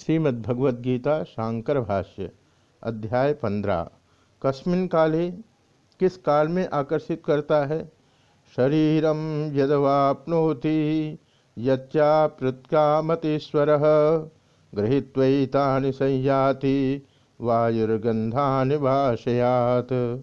श्रीमद्भगवद्गीता शांकर भाष्य, अध्याय पंद्रह। कस्मिन काले किस काल में आकर्षित करता है? शरीरम यदवापनोति यच्चापृत्कामतीश्वर गृहीत्वता संयाति वायुर्गंधा भाषयात।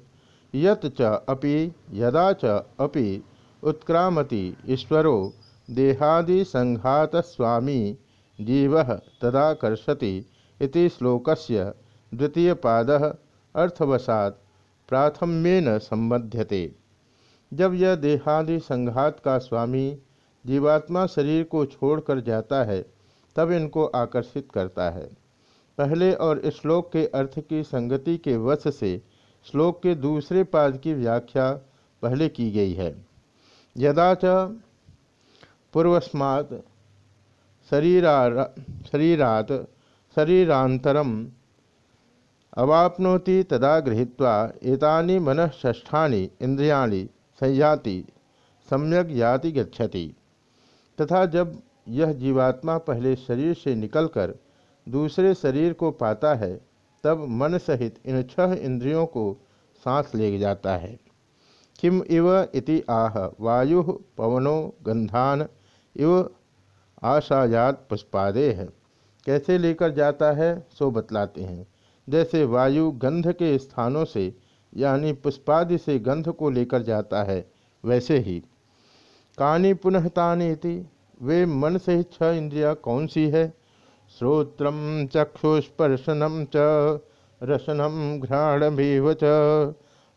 यत च अपि, यदा च अपि उत्क्रामति ईश्वरो देहादि संघात स्वामी जीव तदाकर्षति इति श्लोकस्य द्वितीय पाद अर्थवशात प्राथम्येन संबध्यते जब यह देहादि संघात का स्वामी जीवात्मा शरीर को छोड़कर जाता है, तब इनको आकर्षित करता है। पहले और श्लोक के अर्थ की संगति के वश से श्लोक के दूसरे पाद की व्याख्या पहले की गई है। यदा च पूर्वस्मात् शरीरात शरीरांतरम अवापनोति तदा गृहीत्वा एतानि मनःष्ठानि इंद्रियाणि संयाति सम्यक याति गच्छति। तथा जब यह जीवात्मा पहले शरीर से निकलकर दूसरे शरीर को पाता है, तब मन सहित इन छह इंद्रियों को सांस ले जाता है। किम इव इति आह वायु, पवनो गंधान इव आशायात पुष्पादे है। कैसे लेकर जाता है, सो बतलाते हैं। जैसे वायु गंध के स्थानों से, यानी पुष्पादि से गंध को लेकर जाता है, वैसे ही। कानी पुनः तानी वे मन से छह इंद्रिया कौन सी है? श्रोत्रम चक्षुस्पर्शनम च रसनम घ्राणमेव च,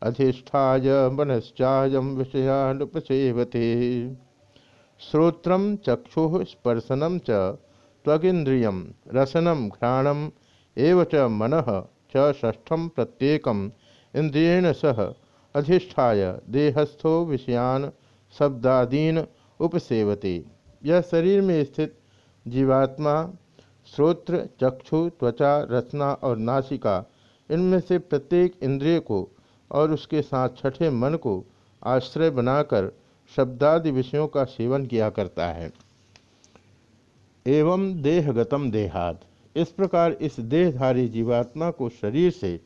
अधिष्ठाय मनश्चायम विषयानुपसेवते। श्रोत्र, चक्षु स्पर्शन च त्वगिंद्रिय रसनम घ्राणम मन च ष्ठम प्रत्येक इंद्रियण सह अधिष्ठा देहस्थो विषयान शब्दादीन उपसेवते। यह शरीर में स्थित जीवात्मा, श्रोत्र, चक्षु, त्वचा, रचना और नासिका, इनमें से प्रत्येक इंद्रिय को और उसके साथ छठे मन को आश्रय बनाकर शब्दादि विषयों का सेवन किया करता है। एवं देहगतम देहात। इस प्रकार इस देहधारी जीवात्मा को शरीर से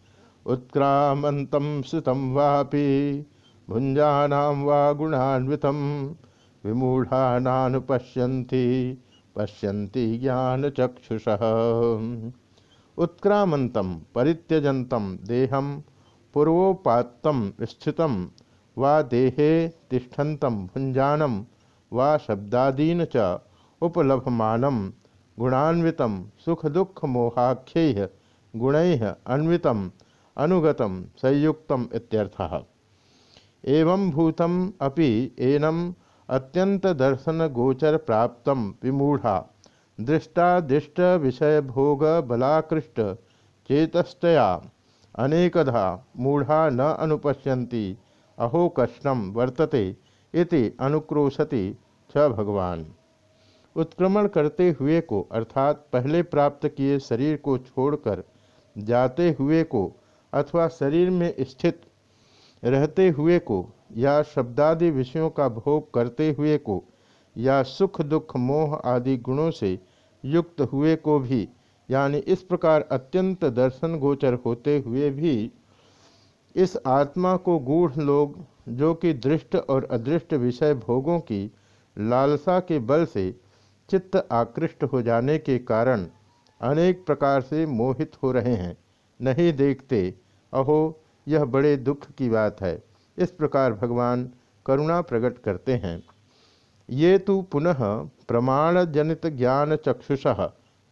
उत्क्रामंतम स्थितम वापि भुंजानाम वा गुणान्वितम विमूढ़ानान पश्यन्ति पश्यन्ति ज्ञान चक्षुष उत्क्रामंतम परित्यजंतम देहम पूर्वोपात्तम स्थितम वा देहे तिष्ठन्तं भुंजानम वा शब्दादीन च उपलभमानम गुणान्वित सुख दुख मोहाख्य गुण अन्वित अनुगत संयुक्त एवं भूतम अपि एनम अत्यंत दर्शन गोचर प्राप्त विमूढ़ा दृष्टादिष्ट विषय भोग बलाकृष्ट चेतस्तया अनेकधा मूढ़ा न अनुपश्यन्ति। अहो कष्टम वर्तते इति अनुक्रोशति छ भगवान। उत्क्रमण करते हुए को अर्थात पहले प्राप्त किए शरीर को छोड़कर जाते हुए को अथवा शरीर में स्थित रहते हुए को या शब्दादि विषयों का भोग करते हुए को या सुख, दुख, मोह आदि गुणों से युक्त हुए को भी, यानी इस प्रकार अत्यंत दर्शन गोचर होते हुए भी इस आत्मा को गूढ़ लोग, जो कि दृष्ट और अदृष्ट विषय भोगों की लालसा के बल से चित्त आकृष्ट हो जाने के कारण अनेक प्रकार से मोहित हो रहे हैं। नहीं देखते, अहो, यह बड़े दुख की बात है। इस प्रकार भगवान करुणा प्रकट करते हैं। ये तो पुनः प्रमाण जनित ज्ञान चक्षुष,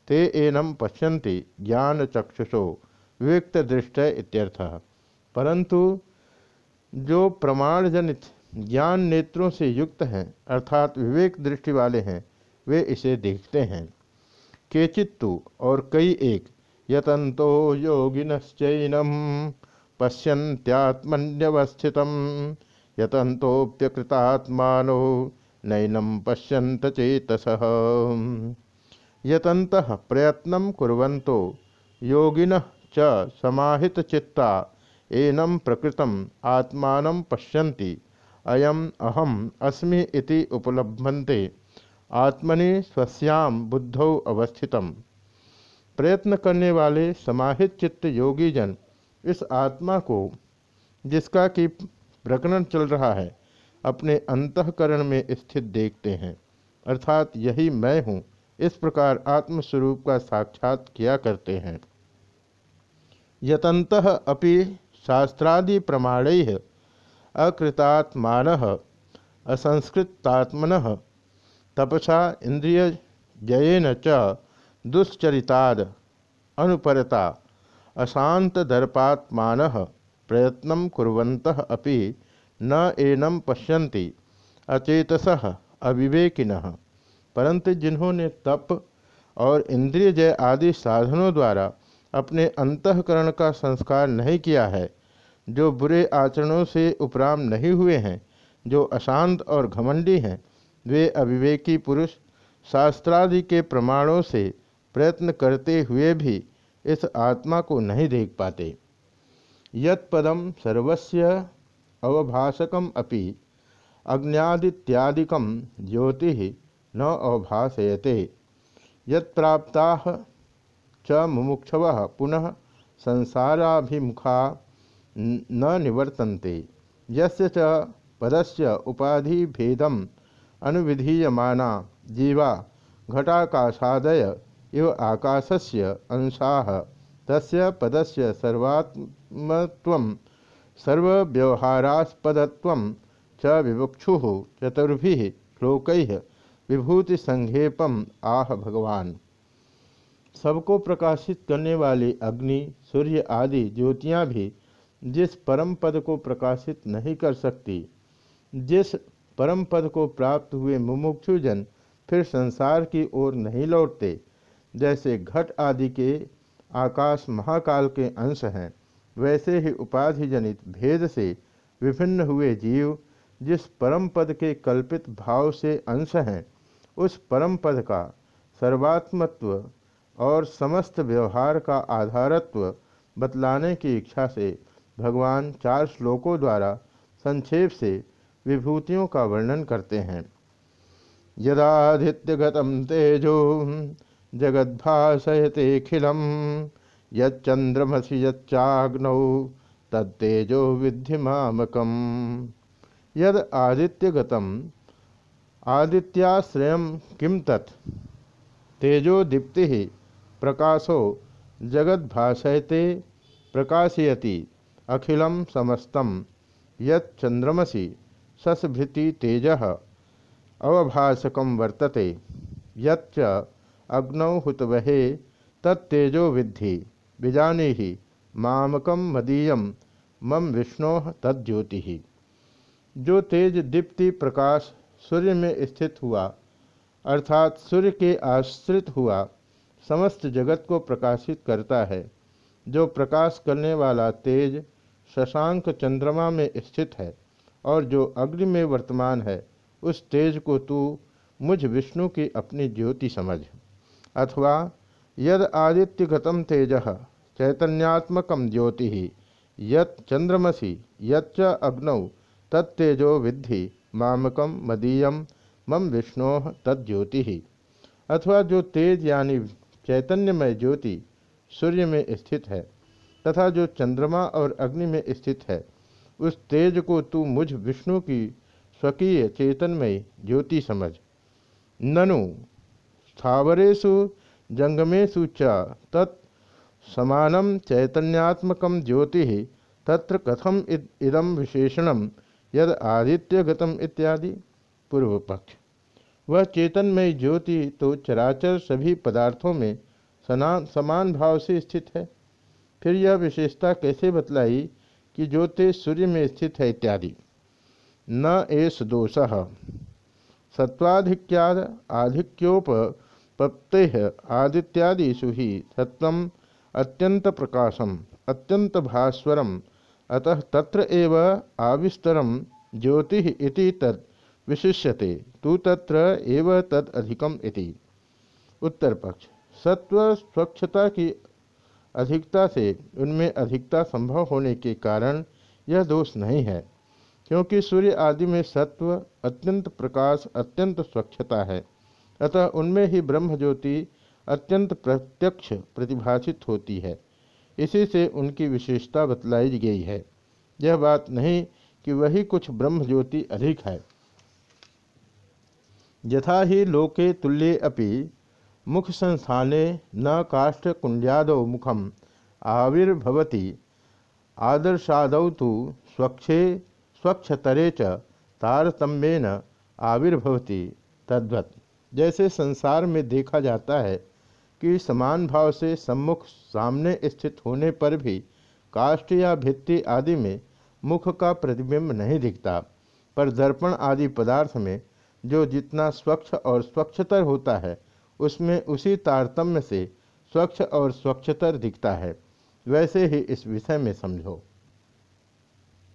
ते एनम पश्यन्ति ज्ञान चक्षुषो, विविक्त दृष्ट इत्यर्थः। परंतु जो प्रमाण जनित ज्ञान नेत्रों से युक्त हैं, अर्थात विवेक दृष्टि वाले हैं, वे इसे देखते हैं। केचित्तु और कई एक यतंतो योगिनश्चैनम पश्यंत्यात्मन्यवस्थित यतंतोप्यकृतात्मानो नैनम पश्यंत चेतस। यतंत प्रयत्न कुरंतो योगिन च चित्ता एनम प्रकृतम आत्मान पश्यन्ति। अयम अहम अस्मि इति उपलभ्यन्ते। आत्मनि स्वस्याम बुद्धौ अवस्थित प्रयत्न करने वाले समाहित चित्त योगी जन इस आत्मा को, जिसका कि प्रकरण चल रहा है, अपने अंतकरण में स्थित देखते हैं। अर्थात यही मैं हूँ, इस प्रकार आत्मस्वरूप का साक्षात किया करते हैं। यतंत अपि शास्त्रादि प्रमाण अकृतात्मान, असंस्कृतात्मन, तपसा इंद्रिय जयन च दुश्चरिताद अनुपरता अशांत दर्पात्मान प्रयत्न कुरंत अपि न एनम पश्यन्ति, अचेतस अविवेकिन। परंतु जिन्होंने तप और इंद्रिय जय आदि साधनों द्वारा अपने अंतकरण का संस्कार नहीं किया है, जो बुरे आचरणों से उपराम नहीं हुए हैं, जो अशांत और घमंडी हैं, वे अविवेकी पुरुष शास्त्रादि के प्रमाणों से प्रयत्न करते हुए भी इस आत्मा को नहीं देख पाते। यदम सर्वस्य अवभाषकम अपि अग्नियादित्यादिकम ज्योति न अवभाषयते यत्प्राप्ता च मुमुक्षव पुनः संसाराभिमुखा न निवर्तन्ते। यस्य च पदस्य उपाधि भेदम अनुविधीयमाना जीवा घटाकाशादय इव आकाशस्य अंशाः। तस्य पदस्य सर्वात्मत्वं सर्वव्यवहारास्पदत्वं च विवक्षु चतुर्भिः श्लोकैः विभूतिसंक्षेपम आह भगवान। सबको प्रकाशित करने वाली अग्नि, सूर्य आदि ज्योतियाँ भी जिस परम पद को प्रकाशित नहीं कर सकती, जिस परम पद को प्राप्त हुए मुमुक्षुजन फिर संसार की ओर नहीं लौटते, जैसे घट आदि के आकाश महाकाल के अंश हैं, वैसे ही उपाधि जनित भेद से विभिन्न हुए जीव जिस परम पद के कल्पित भाव से अंश हैं, उस परम पद का सर्वात्मत्व और समस्त व्यवहार का आधारत्व बतलाने की इच्छा से भगवान चार श्लोकों द्वारा संक्षेप से विभूतियों का वर्णन करते हैं। यदाधित्यगतम तेजो जगद्भाषयतेखिलम यद्रमसी यच्चाग्नौ तत्तेजो विद्धि मामकम। यद आदित्यगतम आदित्याश्रय किम तत्? तेजो दीप्ति प्रकाशो जगद्भाषयते प्रकाशयति अखिलम समस्तम यंद्रमसी सस्भृति तेज। अवभाषक वर्तते यच्च हुतवहे तत्तेजो विद्धि। बीजानी ही मदीय, मम विष्णो तद्योति जो तेज दीप्ति प्रकाश सूर्य में स्थित हुआ, अर्थात सूर्य के आश्रित हुआ समस्त जगत को प्रकाशित करता है, जो प्रकाश करने वाला तेज शशांक चंद्रमा में स्थित है और जो अग्नि में वर्तमान है, उस तेज को तू मुझ विष्णु की अपनी ज्योति समझ। अथवा, यद आदित्यगतम तेज, चैतन्यात्मक ज्योति, यत चंद्रमसी, यच्च अग्नौ तत्तेजो विद्धि मामकम मदीयम मम विष्णो तद्योति अथवा जो तेज यानी चैतन्यमय ज्योति सूर्य में स्थित है, तथा जो चंद्रमा और अग्नि में स्थित है, उस तेज को तू मुझ विष्णु की स्वकीय चेतनमय ज्योति समझ। ननु स्थावरेशु जंगमेशु च तत् समानम चैतन्यात्मक ज्योति, तत्र कथम इदम विशेषण यद आदित्यगतम इत्यादि। पूर्व पक्ष वह चेतनमय ज्योति तो चराचर सभी पदार्थों में सना, समान भाव से स्थित है। फिर यह विशेषता कैसे बतलाई कि ज्योति सूर्य में स्थित है इत्यादि। न एस दोष। सत्वाधिक्याद आधिक्योपत्ते आदित्यादिषु ही सत्व अत्यंत प्रकाशम अत्यंत भास्वरम, अतः तत्र एव आविस्तरम ज्योति इति तत्। विशिष्यते। तू तत्र एव तद अधिकम इति। उत्तर पक्ष सत्व स्वच्छता की अधिकता से उनमें अधिकता संभव होने के कारण यह दोष नहीं है, क्योंकि सूर्य आदि में सत्व अत्यंत प्रकाश, अत्यंत स्वच्छता है। अतः उनमें ही ब्रह्म ज्योति अत्यंत प्रत्यक्ष प्रतिभाषित होती है। इसी से उनकी विशेषता बतलाई गई है। यह बात नहीं कि वही कुछ ब्रह्म ज्योति अधिक है। यथा ही लोके तुल्ये अपि मुख संस्थाने न काष्ठकुंड्याद मुखम आविर्भवती। आदर्शाद तो स्वच्छे स्वच्छतरे च आविर्भवती तद्वत। जैसे संसार में देखा जाता है कि समान भाव से सम्मुख सामने स्थित होने पर भी काष्ठ या भित्ति आदि में मुख का प्रतिबिंब नहीं दिखता, पर दर्पण आदि पदार्थ में जो जितना स्वच्छ और स्वच्छतर होता है, उसमें उसी तारतम्य से स्वच्छ और स्वच्छतर दिखता है। वैसे ही इस विषय में समझो।